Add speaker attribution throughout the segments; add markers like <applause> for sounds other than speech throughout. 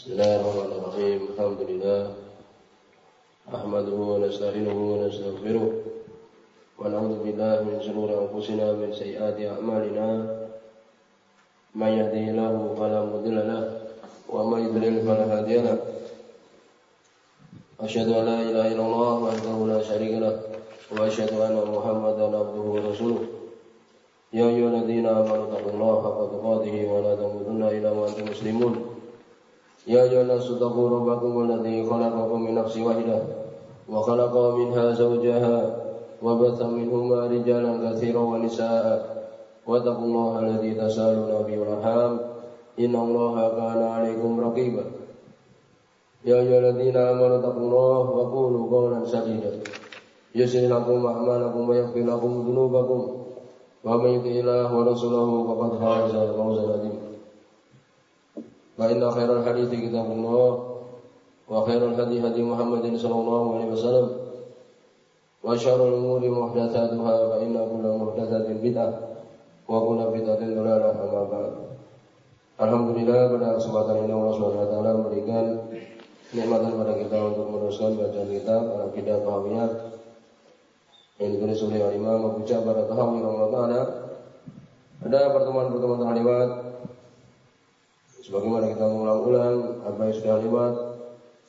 Speaker 1: Bismillahirrahmanirrahim. Alhamdulillah. Nahmaduhu wa nasta'inuhu wa min shururi min sayyiati a'malina. May yahdihillahu fala wa may yudlil fala hadiya lahu. Asyhadu an wa asyhadu anna Muhammadan abduhu. Ya ayyuhalladzina amanu taqullaha haqqa tuqatih wa muslimun. يا أيها الناس اتقوا ربكم الذي خلقكم من نفس واحدة وخلق منها زوجها وبث منهما رجالا كثيرا ونساء واتقوا الله الذي تسالون به والأرحام إن الله كان عليكم رقيبا يا أيها الذين آمنوا اتقوا الله وقولوا قولا سديدا يسر لكم أعمالكم ويغفر لكم ذنوبكم ومن يطع الله ورسوله فقد فاز فوزا عظيما فإن خير الحديث كتاب الله وخير الهدي هدي محمد صلى الله عليه وسلم وشر الأمور محدثاتها فإن كل محدثة بدعة وكل بدعة ضلالة أما بعد Alhamdulillah pada kesempatan ini Allah Subhanahu wa taala memberikan nikmatan pada kita untuk meneruskan bacaan kitab Al-Aqidah Tahawiyah yang ditulis oleh Imam Abu Ja'far Tahawi Allah taala. Ada pertemuan-pertemuan terlewat sebagaimana kita mengulang-ulang apa yang sudah lewat.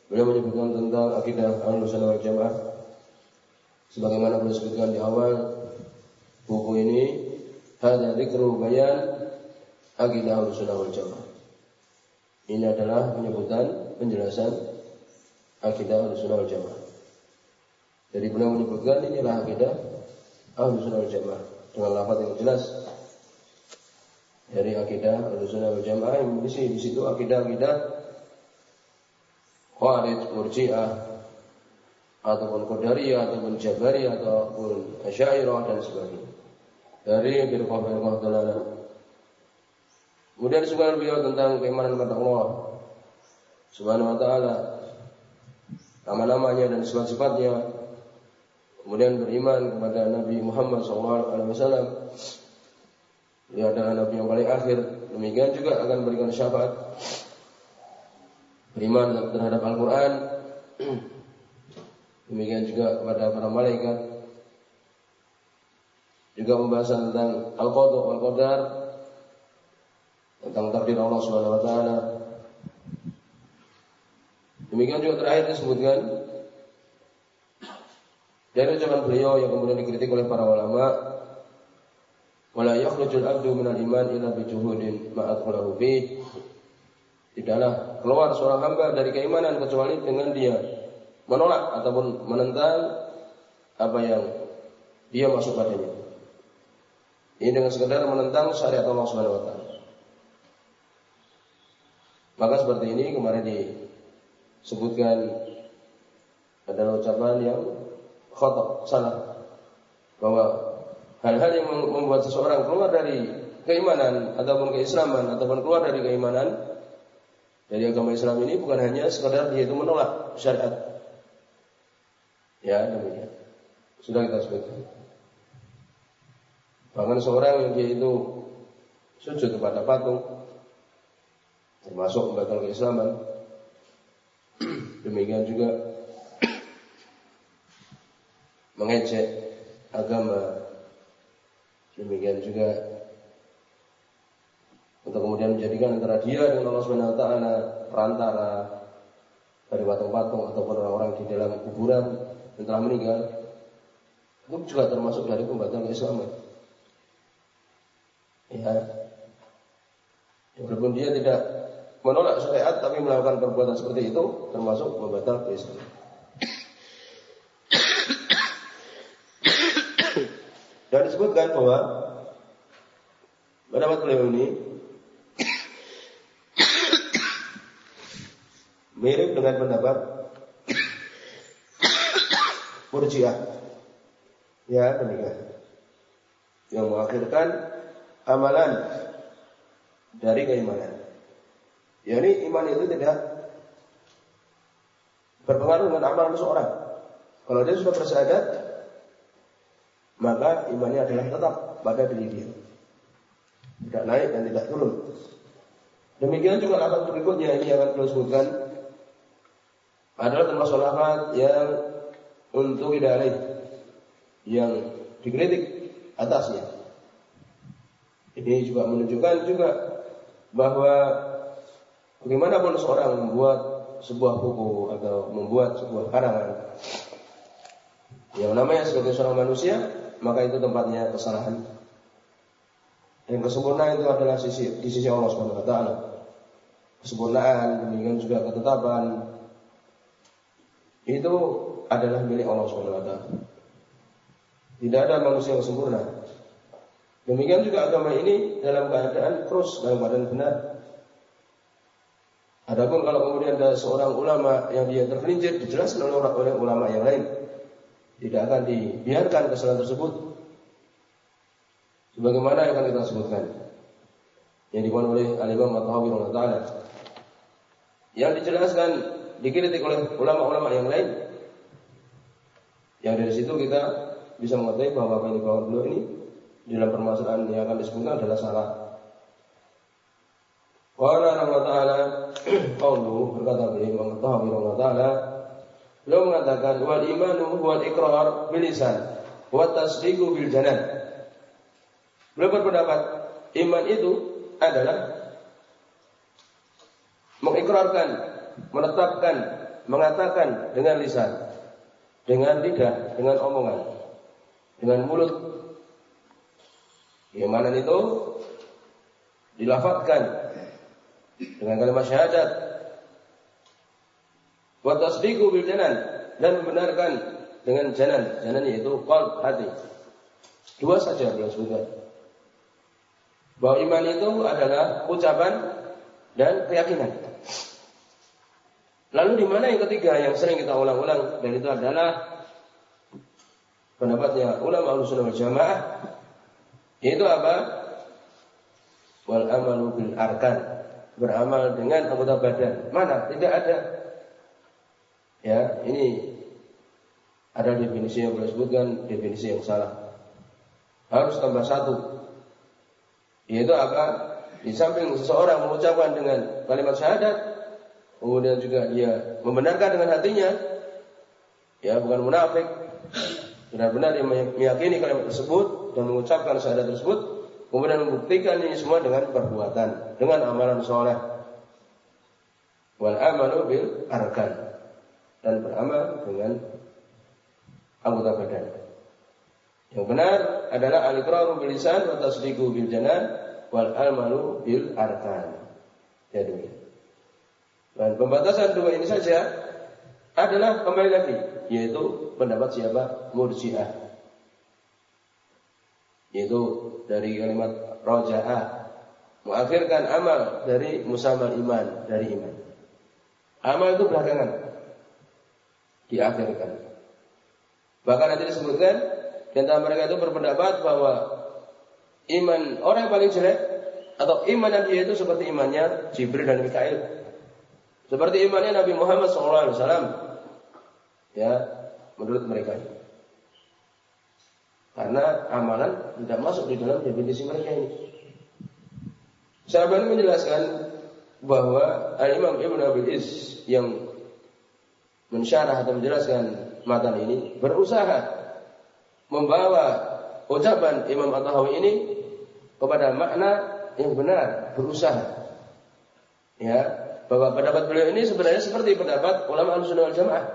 Speaker 1: Beliau menyebutkan tentang akidah Ahlussunnah wal Jamaah sebagaimana beliau sebutkan di awal buku ini hadza dzikru bayan akidah Ahlussunnah wal Jamaah. Ini adalah penyebutan penjelasan akidah Ahlussunnah wal Jamaah. Jadi beliau menyebutkan inilah akidah Ahlussunnah wal Jamaah dengan lafaz yang jelas dari akidah Ahlussunnah wal Jamaah yang di di situ akidah-akidah Khawarij, Murji'ah ataupun Qadariyah ataupun Jabariyah ataupun Asy'ariyah dan sebagainya. Dari firqah-firqah dalalah. Kemudian disebutkan beliau tentang keimanan kepada Allah Subhanahu wa taala. Nama-namanya dan sifat-sifatnya. Kemudian beriman kepada Nabi Muhammad SAW. Beliau adalah Nabi yang paling akhir. Demikian juga akan berikan syafaat. Beriman terhadap Al-Quran. <clears throat> Demikian juga kepada para malaikat. Juga pembahasan tentang Al-Qadha Al-Qadar tentang takdir Allah Subhanahu. Demikian juga terakhir disebutkan dari ucapan beliau yang kemudian dikritik oleh para ulama, "Wala yakhrujul abdu minal iman illa bi juhudin ma'adkhulahu fi." Tidaklah keluar seorang hamba dari keimanan kecuali dengan dia menolak ataupun menentang apa yang dia masuk padanya. Ini dengan sekedar menentang syariat Allah Subhanahu wa taala. Maka seperti ini kemarin disebutkan adalah ucapan yang khotok salah bahwa hal-hal yang membuat seseorang keluar dari keimanan ataupun keislaman ataupun keluar dari keimanan dari agama Islam ini bukan hanya sekadar dia itu menolak syariat. Ya, demikian. Sudah kita sebutkan. Bahkan seorang yang dia itu sujud kepada patung termasuk membatal keislaman. Demikian juga mengejek agama. Demikian juga untuk kemudian menjadikan antara dia dengan Allah Subhanahu wa taala perantara dari patung-patung ataupun orang-orang di dalam kuburan yang telah meninggal itu juga termasuk dari pembatal keislaman. Ya. Walaupun dia tidak menolak syariat tapi melakukan perbuatan seperti itu termasuk membatal keislaman. Dan disebutkan bahwa pendapat beliau ini mirip dengan pendapat Murji'ah. Ya, demikian. Yang mengakhirkan amalan dari keimanan. Ya ini iman itu tidak berpengaruh dengan amalan seseorang. Kalau dia sudah bersyahadat, maka imannya adalah tetap pada diri dia. Tidak naik dan tidak turun. Demikian juga lafaz berikutnya ini akan beliau sebutkan adalah termasuk lafaz yang untuk tidak yang dikritik atasnya. Ini juga menunjukkan juga bahwa bagaimanapun seorang membuat sebuah buku atau membuat sebuah karangan yang namanya sebagai seorang manusia, maka itu tempatnya kesalahan. Dan kesempurnaan itu adalah sisi di sisi Allah Subhanahu wa taala. Kesempurnaan, demikian juga ketetapan itu adalah milik Allah Subhanahu wa taala. Tidak ada manusia yang sempurna. Demikian juga agama ini dalam keadaan terus dalam keadaan benar. Adapun kalau kemudian ada seorang ulama yang dia tergelincir dijelaskan oleh oleh ulama yang lain, tidak akan dibiarkan kesalahan tersebut. Sebagaimana yang akan kita sebutkan yang dibuat oleh Al-Imam At-Tahawi Taala yang dijelaskan dikritik oleh ulama-ulama yang lain yang dari situ kita bisa mengetahui bahwa apa yang dibawa ini dalam permasalahan yang akan disebutkan adalah salah. Qala Allah Ta'ala <clears throat> Qawlu berkata beliau mengetahui Allah Ta'ala Beliau mengatakan wal imanu wal ikrar bilisan wa tasdiqu bil janan. Beliau berpendapat iman itu adalah mengikrarkan, menetapkan, mengatakan dengan lisan, dengan lidah, dengan omongan, dengan mulut Keimanan itu dilafatkan dengan kalimat syahadat. Wa tasdiqu bil janan dan membenarkan dengan janan. Janan yaitu qalb hati. Dua saja beliau sebutkan. Bahwa iman itu adalah ucapan dan keyakinan. Lalu di mana yang ketiga yang sering kita ulang-ulang dan itu adalah pendapatnya ulama Ahlussunnah wal Jamaah itu apa? Wal amalu bil arkan. Beramal dengan anggota badan. Mana? Tidak ada. Ya, ini ada definisi yang boleh sebutkan, definisi yang salah. Harus tambah satu. Yaitu apa? Di samping seseorang mengucapkan dengan kalimat syahadat, kemudian juga dia membenarkan dengan hatinya, ya bukan munafik, benar-benar dia meyakini kalimat tersebut, dan mengucapkan syahadat tersebut, kemudian membuktikan ini semua dengan perbuatan, dengan amalan soleh. Wal amalu bil arkan dan beramal dengan anggota badan. Yang benar adalah al-iqraru bil lisan wa tasdiqu bil janan wal amalu bil arkan. Jadi dan pembatasan dua ini saja adalah kembali lagi yaitu pendapat siapa? Murji'ah yaitu dari kalimat roja'ah mengakhirkan amal dari musamal iman dari iman amal itu belakangan diakhirkan bahkan nanti disebutkan di antara mereka itu berpendapat bahwa iman orang yang paling jelek atau iman Nabi itu seperti imannya Jibril dan Mikail. Seperti imannya Nabi Muhammad SAW ya menurut mereka. Karena amalan tidak masuk di dalam definisi mereka ini. Sahabat menjelaskan bahwa Al-Imam Ibn Abi Is yang mensyarah atau menjelaskan matan ini berusaha membawa ucapan Imam At-Tahawi ini kepada makna yang benar, berusaha. Ya, bahwa pendapat beliau ini sebenarnya seperti pendapat ulama Ahlussunnah wal Jamaah.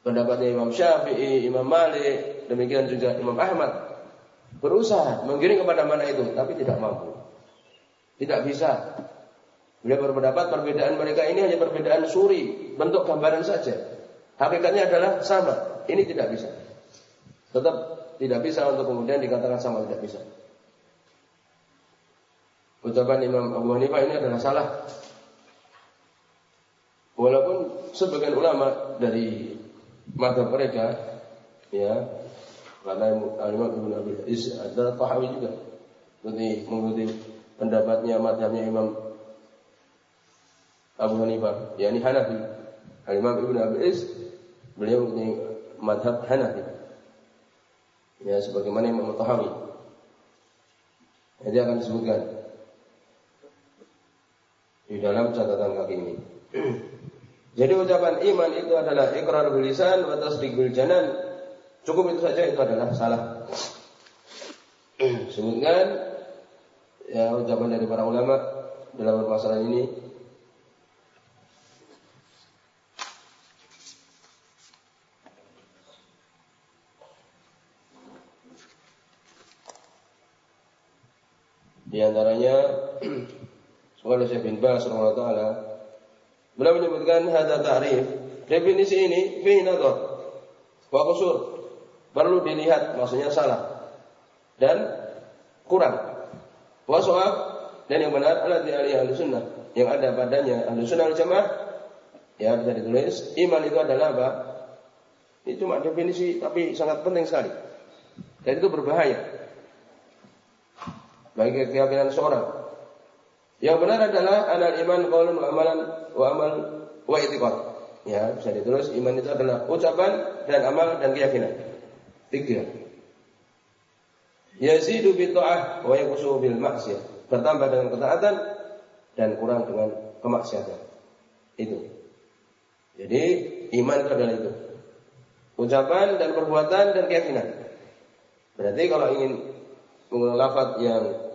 Speaker 1: Pendapatnya Imam Syafi'i, Imam Malik, demikian juga Imam Ahmad berusaha menggiring kepada mana itu, tapi tidak mampu. Tidak bisa. Beliau berpendapat perbedaan mereka ini hanya perbedaan suri, bentuk gambaran saja. Hakikatnya adalah sama. Ini tidak bisa. Tetap tidak bisa untuk kemudian dikatakan sama tidak bisa. Ucapan Imam Abu Hanifah ini adalah salah. Walaupun sebagian ulama dari mata mereka ya karena Imam Ibn Abi Is adalah Tahawi juga. Mengikuti pendapatnya madhabnya Imam Abu Hanifah, yakni Hanafi. Imam Ibn Abi Is beliau mengikuti madhab Hanafi. Ya, sebagaimana Imam Tahawi. Jadi akan disebutkan. di dalam catatan kaki ini. <clears throat> Jadi ucapan iman itu adalah ikrar bil lisan wa tasdiq bil janan. Cukup itu saja itu adalah salah. <clears throat> Sebutkan ya ucapan dari para ulama dalam permasalahan ini Di antaranya <clears throat> Sekolah Syekh bin Bas taala beliau menyebutkan hadza ta'rif. Definisi ini fi nadhar wa. Perlu dilihat maksudnya salah dan kurang. Wa dan yang benar adalah di ahli sunnah yang ada padanya ahli sunnah al jamaah ya bisa ditulis iman itu adalah apa? Ini cuma definisi tapi sangat penting sekali. Dan itu berbahaya bagi keyakinan seorang. Yang benar adalah anal iman qaulun wa amalan wa amal wa i'tiqad. Ya, bisa ditulis iman itu adalah ucapan dan amal dan keyakinan. Tiga. Yazidu bi ta'ah wa yanqusu bil maksiyah. Bertambah dengan ketaatan dan kurang dengan kemaksiatan. Itu. Jadi iman itu adalah itu. Ucapan dan perbuatan dan keyakinan. Berarti kalau ingin menggunakan lafaz yang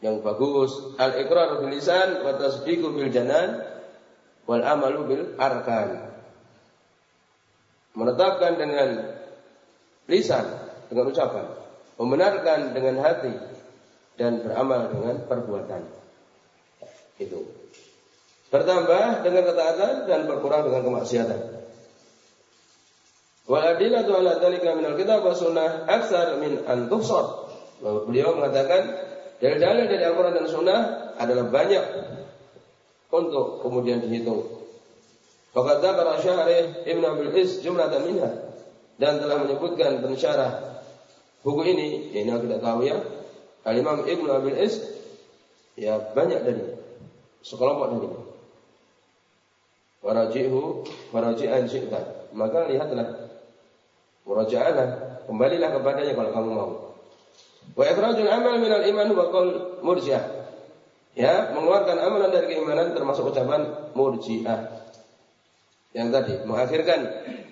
Speaker 1: yang bagus. Al ikrar bil lisan wa tasdiqu bil janan wal amalu bil arkan. Menetapkan dengan lisan, dengan ucapan, membenarkan dengan hati dan beramal dengan perbuatan. Itu. Bertambah dengan ketaatan dan berkurang dengan kemaksiatan. Wal adillatu ala dzalika min al-kitab wa sunnah aktsar min an Beliau mengatakan Dalil-dalil dari Al-Quran dan Sunnah adalah banyak untuk kemudian dihitung. Fakat para syarih Ibn Abil Is jumlah minha dan telah menyebutkan pensyarah buku ini, ini yang tidak tahu ya, Al-Imam Ibn Abil Is ya banyak dari sekelompok dari. Warajihu waraji'an syi'ta. Maka lihatlah muraja'alah kembalilah kepadanya kalau kamu mau Wa ikhrajul amal minal iman wa qaul murji'ah. Ya, mengeluarkan amalan dari keimanan termasuk ucapan murji'ah. Yang tadi mengakhirkan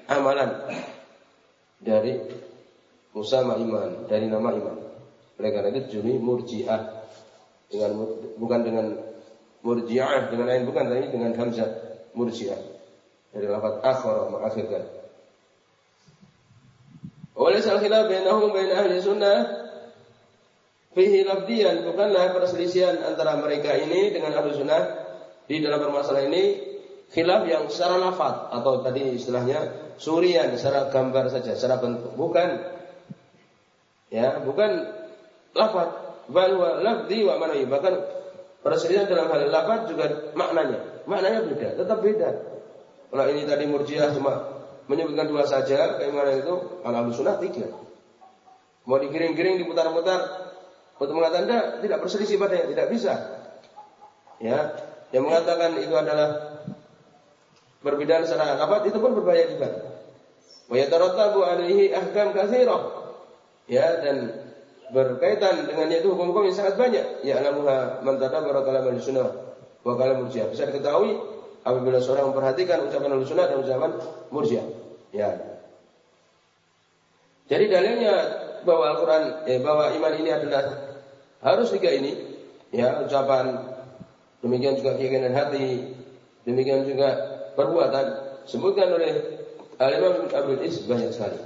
Speaker 1: amalan dari usama iman, dari nama iman. Oleh karena itu juni murji'ah dengan bukan dengan murji'ah dengan lain bukan tapi dengan hamzah murji'ah. Dari lafaz akhara mengakhirkan. Oleh salah khilaf bainahum bain ahli sunnah fihi lafdiyan bukanlah perselisihan antara mereka ini dengan ahlu sunnah di dalam permasalahan ini. Khilaf yang secara lafaz atau tadi istilahnya surian secara gambar saja secara bentuk. Bukan. Ya bukan lafaz. Bal wa lafzi wa bahkan perselisihan dalam hal lafaz juga maknanya. Maknanya beda tetap beda. Kalau ini tadi murjiah cuma menyebutkan dua saja keimanan itu kalau ahlu sunnah tiga. Mau digiring-giring diputar-putar untuk mengatakan tidak, tidak berselisih padanya, tidak bisa. Ya, yang mengatakan itu adalah perbedaan secara apa itu pun berbahaya juga. Wa alaihi ahkam katsirah. Ya, dan berkaitan dengan itu hukum-hukum yang sangat banyak. Ya alamuha man tadabbara kalam sunnah wa kalam murji'ah. Bisa diketahui apabila seorang memperhatikan ucapan sunnah dan ucapan murji'ah. Ya. Jadi dalilnya bahwa Al-Quran, eh, bahwa iman ini adalah harus tiga ini, ya ucapan, demikian juga keyakinan hati, demikian juga perbuatan, sebutkan oleh Al-Imam Abdul Is banyak sekali.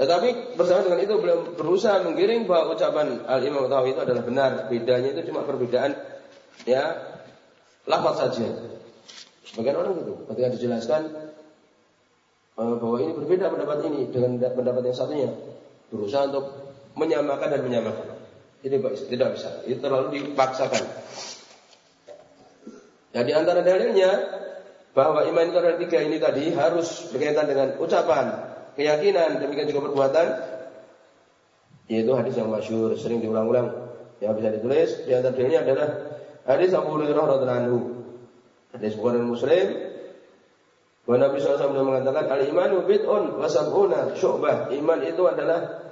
Speaker 1: Tetapi bersama dengan itu belum berusaha menggiring bahwa ucapan Al-Imam Tawi itu adalah benar. Bedanya itu cuma perbedaan ya lafaz saja. Sebagian orang itu ketika dijelaskan eh, bahwa ini berbeda pendapat ini dengan pendapat yang satunya berusaha untuk menyamakan dan menyamakan. Ini tidak bisa. Itu terlalu dipaksakan. Ya di antara dalilnya bahwa iman itu ada tiga ini tadi harus berkaitan dengan ucapan, keyakinan, demikian juga perbuatan. Yaitu hadis yang masyur, sering diulang-ulang. Yang bisa ditulis di antara dalilnya adalah hadis Abu Hurairah radhiallahu anhu. Hadis Bukhari Muslim bahwa Nabi SAW mengatakan al-imanu bid'un wa sab'una syu'bah. Iman itu adalah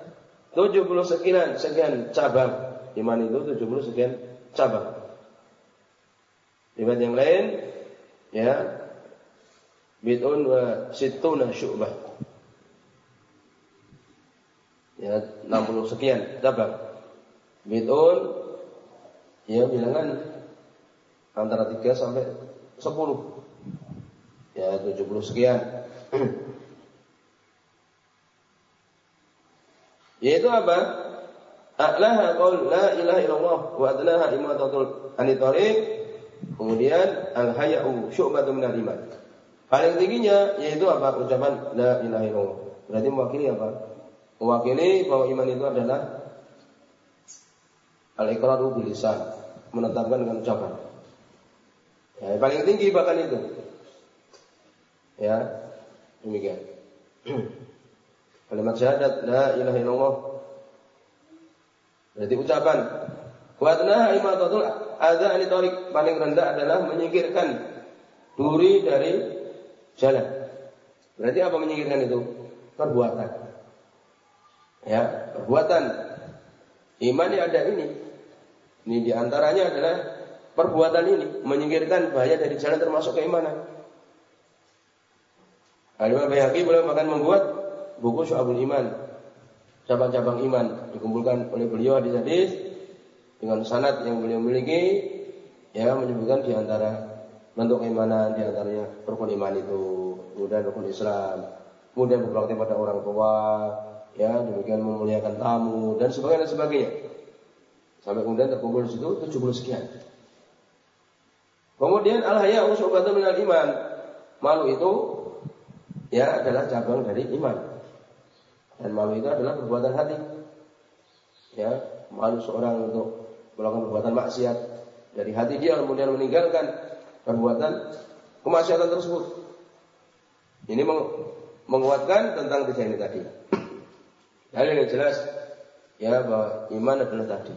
Speaker 1: 70 sekian sekian cabang. Iman itu 70 sekian cabang. Riwayat yang lain ya bid'un wa sittuna syu'bah. Ya, 60 sekian cabang. Bid'un ya bilangan antara 3 sampai 10. Ya, 70 sekian. <clears throat> Yaitu apa? A'laha qaul la ilaha illallah wa adlaha imatatul anitariq Kemudian al-haya'u syu'batun minal iman. Paling tingginya yaitu apa? Ucapan la ilaha illallah. Berarti mewakili apa? Mewakili bahwa iman itu adalah al-iqraru bil menetapkan dengan ucapan. Ya, paling tinggi bahkan itu. Ya, demikian. <clears throat> Kalimat syahadat la ilaha illallah. Berarti ucapan. Wa adnaha imatatul ada anitorik paling rendah adalah menyingkirkan duri dari jalan. Berarti apa menyingkirkan itu? Perbuatan. Ya, perbuatan. Iman yang ada ini. Ini di antaranya adalah perbuatan ini menyingkirkan bahaya dari jalan termasuk keimanan. Alimah Bayhaqi boleh makan membuat buku Syu'abul Iman. Cabang-cabang iman dikumpulkan oleh beliau hadis-hadis dengan sanad yang beliau miliki ya menyebutkan di antara bentuk keimanan di antaranya rukun iman itu kemudian rukun Islam kemudian berbakti pada orang tua ya demikian memuliakan tamu dan sebagainya dan sebagainya. Sampai kemudian terkumpul di situ 70 sekian. Kemudian al haya usubatun minal iman. Malu itu ya adalah cabang dari iman dan malu itu adalah perbuatan hati ya malu seorang untuk melakukan perbuatan maksiat dari hati dia kemudian meninggalkan perbuatan kemaksiatan tersebut. Ini menguatkan tentang tiga ini tadi. <clears throat> Dalil yang jelas ya bahwa iman adalah tadi.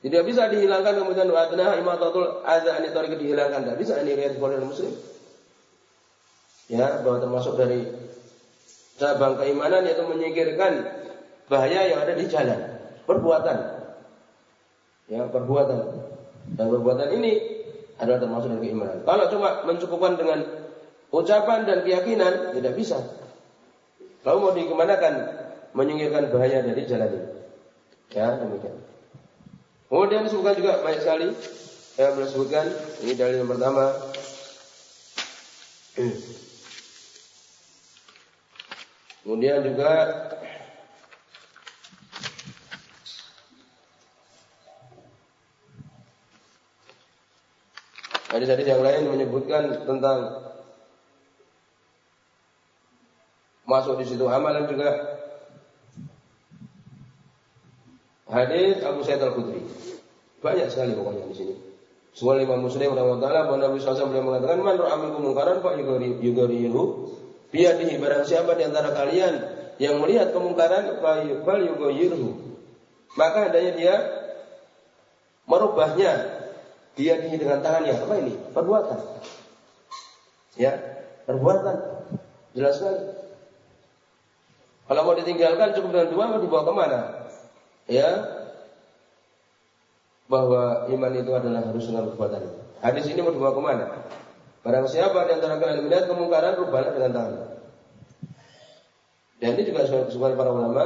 Speaker 1: Tidak bisa dihilangkan kemudian wadna imatatul adza ini tarik dihilangkan. Tidak bisa ini riwayat Bukhari Muslim. Ya, bahwa termasuk dari cabang keimanan yaitu menyingkirkan bahaya yang ada di jalan. Perbuatan ya perbuatan dan perbuatan ini adalah termasuk dari keimanan. Kalau cuma mencukupkan dengan ucapan dan keyakinan tidak bisa. Kalau mau dikemanakan menyingkirkan bahaya dari jalan ini. Ya demikian. Kemudian disebutkan juga banyak sekali yang sebutkan ini dalil yang pertama. <clears throat> Kemudian juga Hadis-hadis yang lain menyebutkan tentang masuk di situ amalan juga hadis Abu Sa'id Al-Khudri. Banyak sekali pokoknya di sini. Semua lima muslim rahimahullah bahwa Nabi SAW beliau mengatakan man ra'a minkum munkaran fa yughayyirhu biyadihi barang siapa di antara kalian yang melihat kemungkaran fa yughayyirhu maka hendaknya dia merubahnya diyakini dengan tangannya. Apa ini? Perbuatan. Ya, perbuatan. Jelas sekali. Kalau mau ditinggalkan cukup dengan dua, mau dibawa ke mana? Ya, bahwa iman itu adalah harus dengan perbuatan. Hadis ini mau dibawa ke mana? Barang siapa di antara kalian melihat kemungkaran, rubahlah dengan tangan. Dan ini juga kesukaan para ulama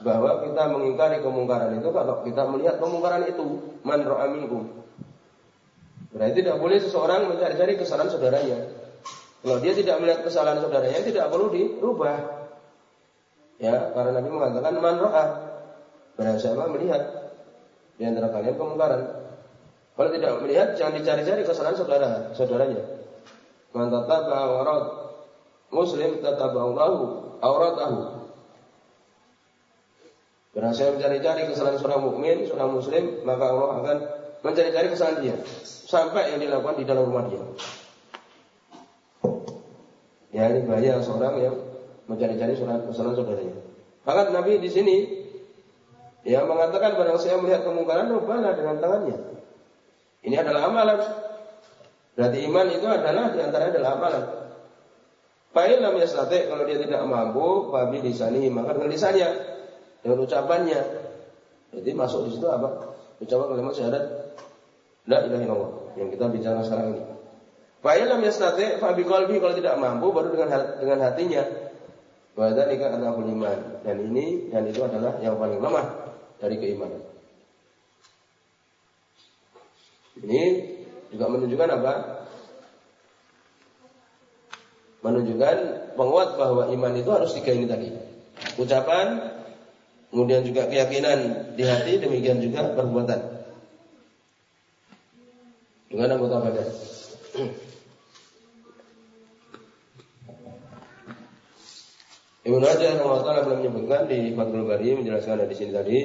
Speaker 1: bahwa kita mengingkari kemungkaran itu kalau kita melihat kemungkaran itu man ra'a Berarti tidak boleh seseorang mencari-cari kesalahan saudaranya. Kalau dia tidak melihat kesalahan saudaranya, tidak perlu dirubah. Ya, karena Nabi mengatakan man ro'a. Barang siapa melihat di antara kalian kemungkaran. Kalau tidak melihat, jangan dicari-cari kesalahan saudara, saudaranya. Man tataba awrat muslim tataba Allahu auratahu. Siapa mencari-cari kesalahan seorang mukmin, seorang muslim, maka Allah akan mencari-cari kesalahan dia sampai yang dilakukan di dalam rumah dia. Ya ini bahaya seorang yang mencari-cari kesalahan saudaranya. Maka Nabi di sini yang mengatakan barang saya melihat kemungkaran rubahlah dengan tangannya. Ini adalah amalan. Berarti iman itu adalah di antara adalah amalan. Fa'il lam yastati kalau dia tidak mampu babi lisani maka dengan lisannya dengan ucapannya. Jadi masuk di situ apa? Ucapan kalimat syahadat La ilaha illallah. yang kita bicara sekarang ini. Fa'ilam yastati fa biqalbi kalau tidak mampu baru dengan dengan hatinya. Wa dzalika adabul iman. Dan ini dan itu adalah yang paling lemah dari keimanan. Ini juga menunjukkan apa? Menunjukkan penguat bahwa iman itu harus tiga ini tadi. Ucapan, kemudian juga keyakinan di hati, demikian juga perbuatan. Dengan anggota badan. Ibnu Hajar belum menyebutkan di Fathul Bari menjelaskan di sini tadi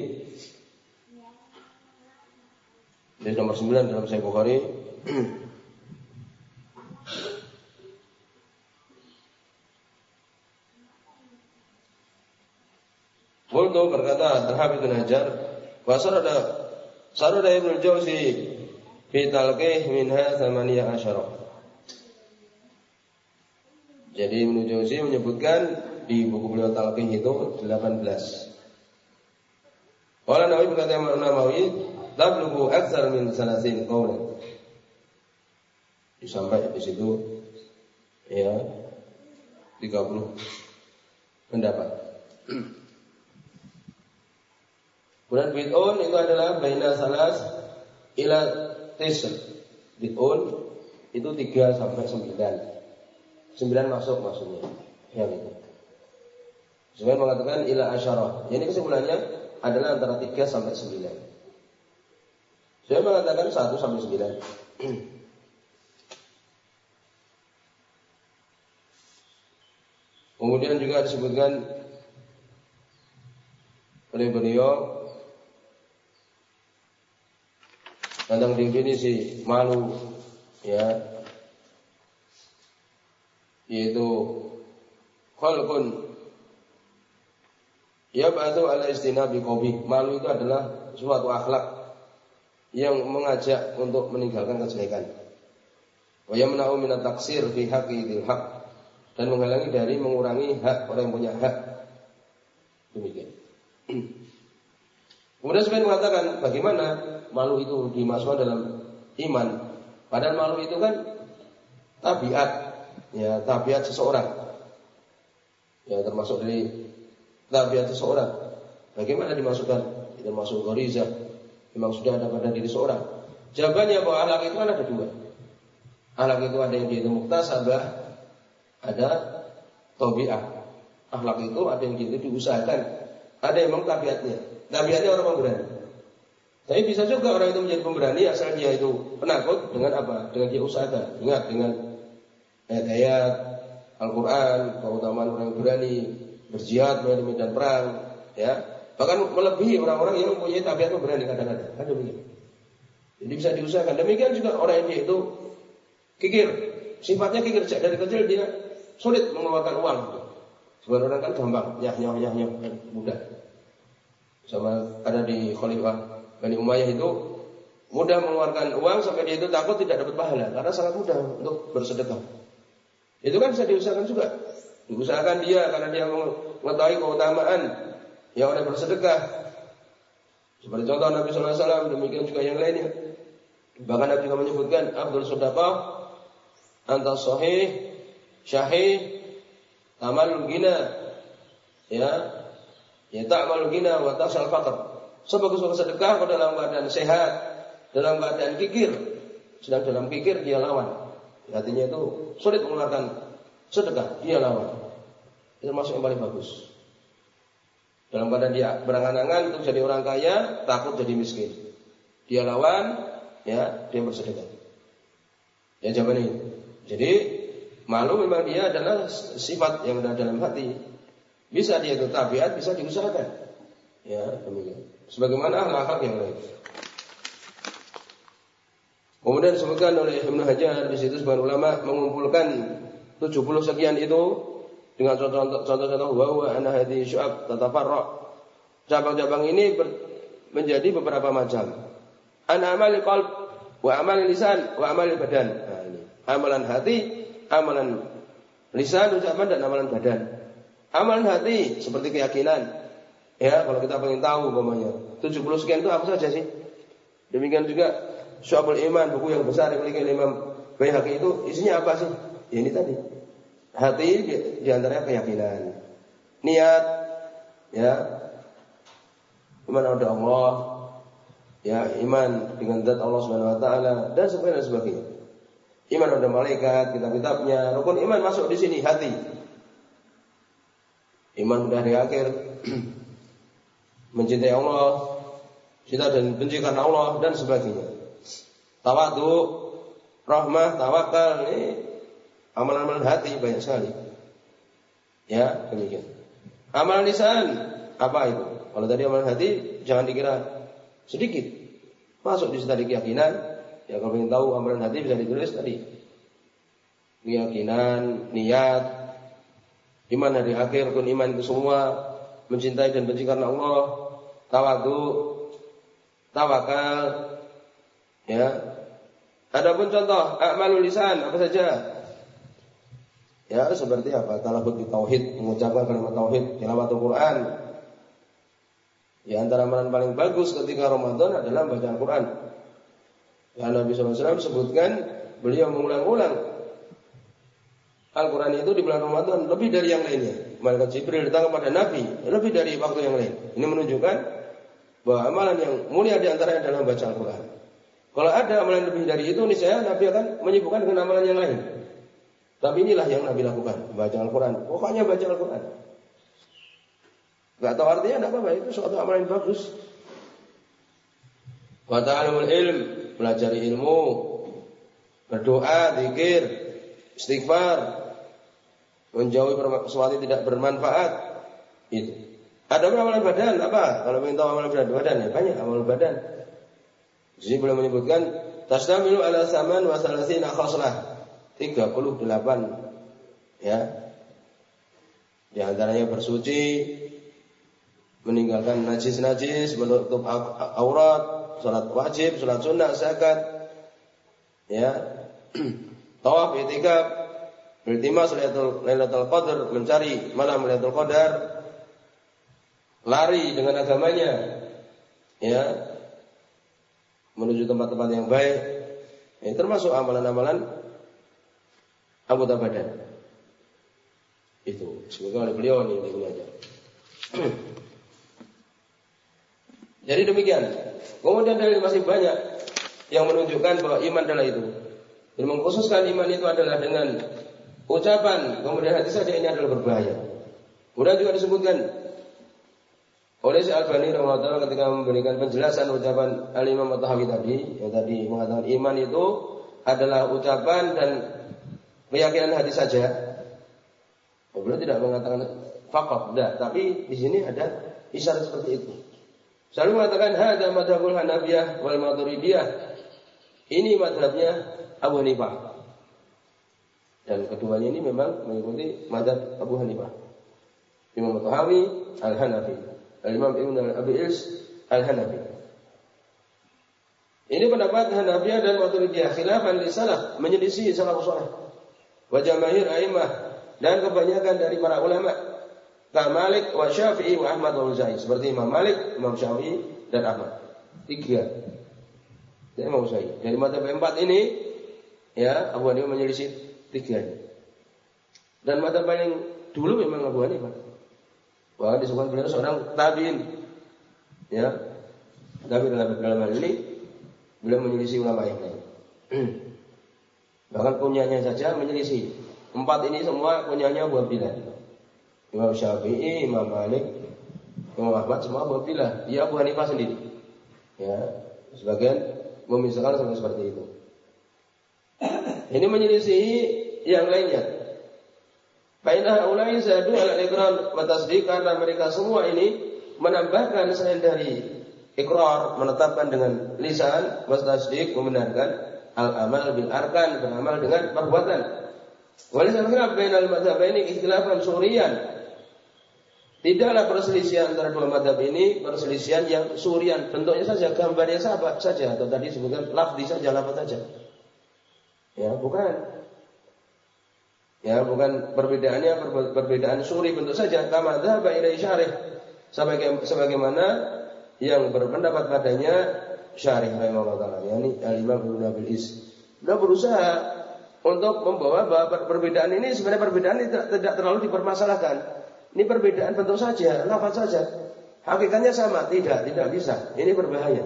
Speaker 1: di nomor 9 dalam Sahih Bukhari Qultu berkata Terhabib bin Hajar Wasar ada Sarada Ibnu Jauzi Fi talqih minha thamaniyah asyara Jadi Ibnu Jauzi menyebutkan di buku beliau Talqih itu 18. Kalau Nawawi berkata Imam Nawawi, tablugu aksar min salasin qawlan. Sampai di situ ya 30 pendapat. Kemudian bid'un itu adalah baina salas ila tisr. Bid'un itu 3 sampai 9. 9 masuk maksudnya. Yang itu. Sebagian mengatakan ila asyarah. Ini kesimpulannya adalah antara 3 sampai 9. Saya mengatakan 1 sampai 9. Kemudian juga disebutkan oleh beliau tentang definisi malu ya yaitu khalqun Ya batu ala istinabi kobi. Malu itu adalah suatu akhlak yang mengajak untuk meninggalkan kejelekan. Wa yamna'u min taksir fi haqqi haq dan menghalangi dari mengurangi hak orang yang punya hak. Demikian. <clears throat> Kemudian sebenarnya mengatakan bagaimana malu itu dimasukkan dalam iman. Padahal malu itu kan tabiat, ya tabiat seseorang. Ya termasuk dari tabiat seseorang. Bagaimana dimasukkan? Tidak masuk. Memang sudah ada pada diri seorang. Jawabannya bahwa ahlak itu kan ada dua. Ahlak itu ada yang dia muktasabah, ada tobiah. Ahlak itu ada yang dia diusahakan, ada yang memang tabiatnya. Tabiatnya orang pemberani. Tapi bisa juga orang itu menjadi pemberani asal dia itu penakut dengan apa? Dengan dia usahakan. Ingat dengan ayat-ayat Al-Quran, keutamaan orang berani, berjihad di medan perang, ya. Bahkan melebihi orang-orang yang mempunyai tabiat berani kadang-kadang. Kan demikian. Jadi bisa diusahakan. Demikian juga orang yang dia itu kikir. Sifatnya kikir dari kecil dia sulit mengeluarkan uang. Sebagian orang kan gampang, nyah nyah nyah nyah mudah. Sama ada di Khalifah Bani Umayyah itu mudah mengeluarkan uang sampai dia itu takut tidak dapat pahala karena sangat mudah untuk bersedekah. Itu kan bisa diusahakan juga. Diusahakan dia karena dia mengetahui keutamaan yang oleh bersedekah. Seperti contoh Nabi SAW, demikian juga yang lainnya. Bahkan Nabi juga menyebutkan Abdul Sudaqah antas sahih syahih tamalul gina ya ya ta'malul gina wa tasal. Sebagus sedekah kau dalam keadaan sehat, dalam keadaan kikir. Sedang dalam kikir dia lawan. Artinya itu sulit mengeluarkan sedekah, dia lawan. Itu masuk yang paling bagus. Dalam keadaan dia berangan-angan untuk jadi orang kaya, takut jadi miskin. Dia lawan, ya, dia bersedekah. Ya jawaban ini. Jadi malu memang dia adalah sifat yang ada dalam hati. Bisa dia itu tabiat, bisa diusahakan. Ya, demikian. Sebagaimana akhlak yang lain. Kemudian disebutkan oleh Ibnu Hajar di situ sebagian ulama mengumpulkan 70 sekian itu dengan contoh-contoh bahwa anak hati syu'ab tatafarra. Cabang-cabang ini ber, menjadi beberapa macam. An amal qalb wa amal lisan wa amal badan. Nah, ini. Amalan hati, amalan lisan, ucapan dan amalan badan. Amalan hati seperti keyakinan. Ya, kalau kita ingin tahu umpamanya 70 sekian itu apa saja sih? Demikian juga Syu'abul Iman, buku yang besar yang dimiliki Imam Baihaqi itu isinya apa sih? Ya ini tadi. Hati di, di antaranya keyakinan. Niat ya. Iman ada Allah, ya iman dengan zat Allah Subhanahu wa taala dan sebagainya dan sebagainya. Iman ada malaikat, kitab-kitabnya, rukun iman masuk di sini hati. Iman udah di akhir <clears throat> mencintai Allah, cinta dan benci karena Allah dan sebagainya. Tawadu, rahmah, tawakal ini amalan-amalan hati banyak sekali. Ya, demikian. Amalan lisan apa itu? Kalau tadi amalan hati jangan dikira sedikit. Masuk di tadi keyakinan. Ya kalau ingin tahu amalan hati bisa ditulis tadi. Keyakinan, niat, iman hari akhir, rukun iman itu semua, mencintai dan benci karena Allah, tawadu, tawakal, ya. Adapun contoh amalul lisan apa saja? Ya, seperti apa? Talabut di tauhid, mengucapkan kalimat tauhid, tilawatul Quran. Di antara amalan paling bagus ketika Ramadan adalah baca Al-Quran. Ya, Nabi SAW sebutkan beliau mengulang-ulang Al-Quran itu di bulan Ramadan lebih dari yang lainnya. Malaikat Jibril datang kepada Nabi lebih dari waktu yang lain. Ini menunjukkan bahwa amalan yang mulia di antaranya adalah baca Al-Quran. Kalau ada amalan lebih dari itu, saya Nabi akan menyibukkan dengan amalan yang lain. Tapi inilah yang Nabi lakukan, baca Al-Quran. Pokoknya baca Al-Quran. Gak tahu artinya, tidak apa-apa. Itu suatu amalan yang bagus. Wa ta'alamul ilm, belajar ilmu, berdoa, zikir, istighfar, menjauhi sesuatu tidak bermanfaat. Itu. Ada amalan badan apa? Kalau tahu amalan badan, badan ya banyak amalan badan. Jadi boleh menyebutkan tasdamilu ala saman wa salasina khoslah. 38 ya. Di antaranya bersuci, meninggalkan najis-najis, menutup aurat, salat wajib, salat sunnah, zakat, ya, <clears throat> tawaf, itikaf, bertimas Lailatul Qadar, mencari malam Lailatul Qadar, lari dengan agamanya, ya, menuju tempat-tempat yang baik. Ini termasuk amalan-amalan anggota badan. Itu semoga oleh beliau nih yang belajar. <clears throat> Jadi demikian. Kemudian dalil masih banyak yang menunjukkan bahwa iman adalah itu. Dan mengkhususkan iman itu adalah dengan ucapan, kemudian hati saja ini adalah berbahaya. Kemudian juga disebutkan oleh si Albani rahimahullah ketika memberikan penjelasan ucapan Al Imam Tahawi tadi, yang tadi mengatakan iman itu adalah ucapan dan keyakinan hati saja. Beliau tidak mengatakan fakot, tidak. Tapi di sini ada isyarat seperti itu. Selalu mengatakan ada madhabul Hanafiyah wal Maturidiyah. Ini madhabnya Abu Hanifah. Dan keduanya ini memang mengikuti madhab Abu Hanifah. Imam Tahawi Al-Hanafi. Al-Imam Ibn Abi Is Al-Hanafi. Ini pendapat Hanafiyah dan Maturidiyah khilafan li salaf menyelisih salafus saleh. Wa jamaahir a'immah dan kebanyakan dari para ulama Ka Malik wa Syafi'i wa Ahmad wa Uzai seperti Imam Malik, Imam Syafi'i dan Ahmad. Tiga. Dan Imam Uzai. Dari mata empat ini ya Abu Hanifah menyelisih tiga. Dan mata paling dulu memang Abu Hanifah bahwa disebut beliau seorang tabiin. Ya. Tapi dalam, dalam hal ini beliau menyelisih ulama yang lain. <clears throat> Bahkan punyanya saja menyelisih. Empat ini semua punyanya buat bila. Imam Syafi'i, Imam Malik, Imam Ahmad semua buat bila. Dia Abu Hanifah sendiri. Ya, sebagian memisahkan sama seperti itu. Ini menyelisih yang lainnya. Bainah ulai zadu ala ikrar wa karena mereka semua ini menambahkan selain dari ikrar menetapkan dengan lisan wa tasdiq membenarkan al amal bil arkan beramal dengan perbuatan. Walisan khilaf bainal ini ikhtilafan surian. Tidaklah perselisihan antara dua madhab ini perselisihan yang surian bentuknya saja gambarnya sahabat saja atau tadi sebutkan lafzi saja lafaz saja. Ya, bukan Ya, bukan perbedaannya perbedaan suri bentuk saja. Kama dzahaba ilai syarih. Sebagai, sebagaimana yang berpendapat padanya Syarih rahimahullah taala, yakni Al-Imam Ibnu Abil Is. Beliau berusaha untuk membawa bahwa perbedaan ini sebenarnya perbedaan tidak, tidak terlalu dipermasalahkan. Ini perbedaan bentuk saja, lafaz saja. Hakikatnya sama, tidak, tidak bisa. Ini berbahaya.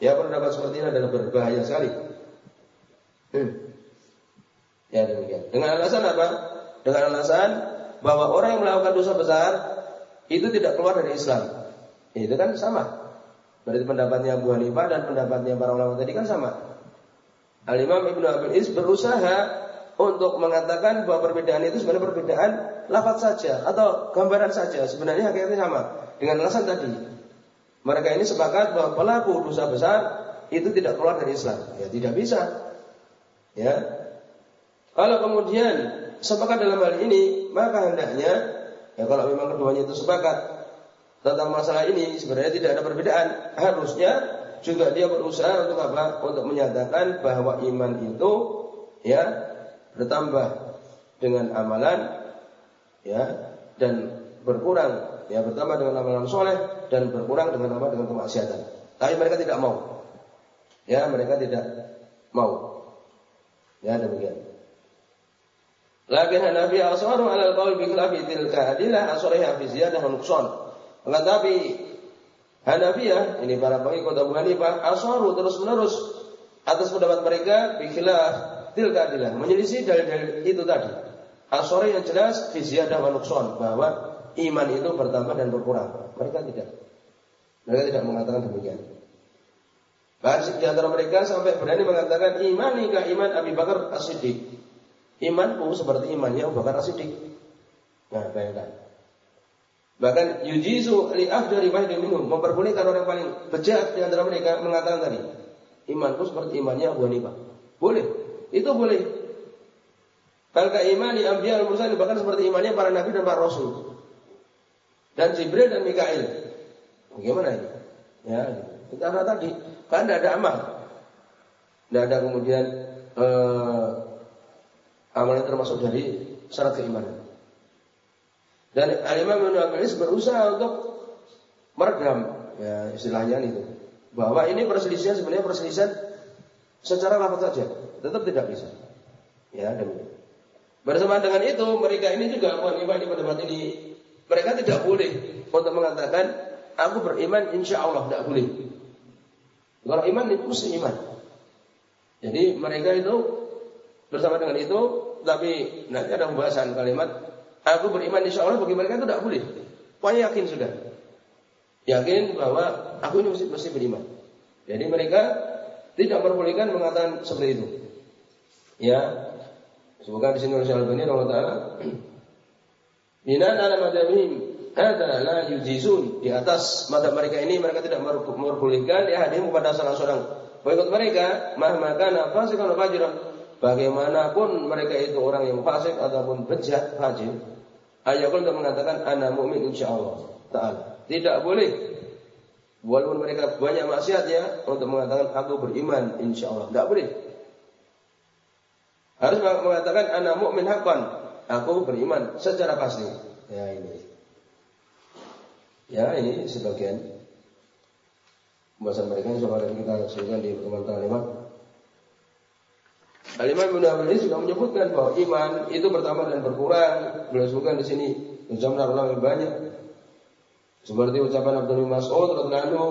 Speaker 1: Ya pendapat seperti ini adalah berbahaya sekali. Hmm. Ya demikian. Dengan alasan apa? Dengan alasan bahwa orang yang melakukan dosa besar itu tidak keluar dari Islam. Itu kan sama. Berarti pendapatnya Abu Hanifah dan pendapatnya para ulama tadi kan sama. Al-Imam Ibnu Abil Is berusaha untuk mengatakan bahwa perbedaan itu sebenarnya perbedaan lafaz saja atau gambaran saja. Sebenarnya hakikatnya sama dengan alasan tadi. Mereka ini sepakat bahwa pelaku dosa besar itu tidak keluar dari Islam. Ya tidak bisa. Ya. Kalau kemudian sepakat dalam hal ini, maka hendaknya ya kalau memang keduanya itu sepakat tentang masalah ini sebenarnya tidak ada perbedaan. Harusnya juga dia berusaha untuk apa? Untuk menyatakan bahwa iman itu ya bertambah dengan amalan ya dan berkurang ya bertambah dengan amalan soleh dan berkurang dengan apa dengan kemaksiatan. Tapi mereka tidak mau. Ya, mereka tidak mau. Ya, demikian. Lakin Hanafi asharu ala al-qawl bi tilka adilah asriha fi ziyadah wa. Tetapi Hanafiyah, ini para pengikut Abu Hanifah, asharu terus-menerus atas pendapat mereka bi khilaf tilka adilah, menyelisih dalil-dalil itu tadi. Asore yang jelas fi ziyadah wa bahwa iman itu bertambah dan berkurang. Mereka tidak. Mereka tidak mengatakan demikian. Bahkan di antara mereka sampai berani mengatakan iman ka iman Abi Bakar As-Siddiq. Imanku seperti imannya Abu Bakar As-Siddiq. Nah, bayangkan. Bahkan yujizu li afdari wahidin minhum memperbolehkan orang paling bejat di antara mereka mengatakan tadi, imanku seperti imannya Abu Hanifah. Boleh. Itu boleh. Kalau imani anbiya al-mursalin bahkan seperti imannya para nabi dan para rasul. Dan Jibril dan Mikail. Bagaimana ini? Ya, kita tadi, kan tidak ada amal. Tidak ada kemudian eh, amal yang termasuk dari syarat keimanan. Dan Al-Imam Ibnu Abilis berusaha untuk meredam ya istilahnya itu bahwa ini perselisihan sebenarnya perselisihan secara lafaz saja, tetap tidak bisa. Ya, dan bersama dengan itu mereka ini juga wanita di pada ini mereka tidak boleh untuk mengatakan aku beriman insya Allah tidak boleh. Kalau iman itu mesti iman. Jadi mereka itu bersama dengan itu tapi nanti ada pembahasan kalimat aku beriman insya Allah bagi mereka itu tidak boleh. Pokoknya yakin sudah. Yakin bahwa aku ini mesti, mesti beriman. Jadi mereka tidak memperbolehkan mengatakan seperti itu. Ya, semoga di sini oleh Al-Albani Allah Taala Binan ala madhabihim ada la yujizun di atas mata mereka ini mereka tidak memperbolehkan ya hadir kepada salah seorang pengikut mereka mahmaka nafas kalau fajiran Bagaimanapun mereka itu orang yang fasik ataupun bejat fajir, ayakul untuk mengatakan anak mukmin insyaallah taala. Tidak boleh Walaupun mereka banyak maksiat ya untuk mengatakan aku beriman insyaallah. Tidak boleh. Harus mengatakan anak mukmin Hakwan Aku beriman secara pasti. Ya ini. Ya ini sebagian pembahasan mereka insyaallah kita sebutkan di pertemuan tanggal 5. Al-Imam Ibn Aziz juga menyebutkan bahwa iman itu bertambah dan berkurang. Beliau sebutkan di sini ucapan ulama yang banyak. Seperti ucapan Abdul Mas'ud radhiyallahu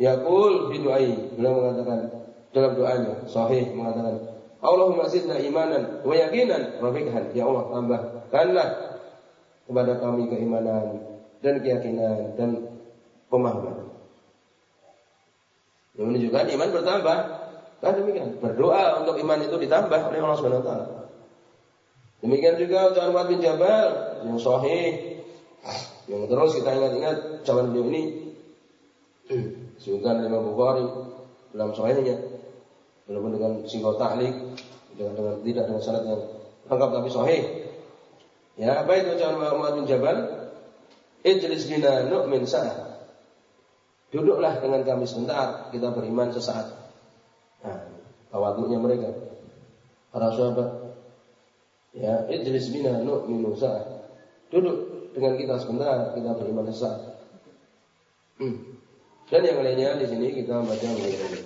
Speaker 1: yaqul fi du'ai. Beliau mengatakan dalam doanya sahih mengatakan Allahumma zidna imanan wa yaqinan wa. Ya Allah tambahkanlah kepada kami keimanan dan keyakinan dan pemahaman. Yang menunjukkan iman bertambah Kan demikian. Berdoa untuk iman itu ditambah oleh Allah Subhanahu. Demikian juga ucapan Muhammad bin Jabal yang sahih yang terus kita ingat-ingat ucapan beliau ini disebutkan Imam Bukhari dalam sahihnya walaupun dengan singkat ta'lik dengan, dengan tidak dengan syarat yang lengkap tapi sahih. Ya, apa itu ucapan Muhammad bin Jabal? Ijlis bina nu'min sa'ah. Duduklah dengan kami sebentar, kita beriman sesaat. Nah, tawaduknya mereka. Para sahabat. Ya, ijlis bina nu'min sa'ah. Duduk dengan kita sebentar, kita beriman sesaat. Hmm. Dan yang lainnya di sini kita baca begini.